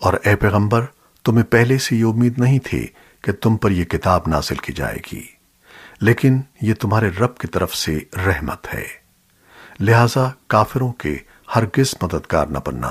اور اے پیغمبر، تمہیں پہلے سے یہ امید نہیں تھی کہ تم پر یہ کتاب نازل کی جائے گی، لیکن یہ تمہارے رب کی طرف سے رحمت ہے۔ لہذا کافروں کے ہرگز مددگار نہ بننا۔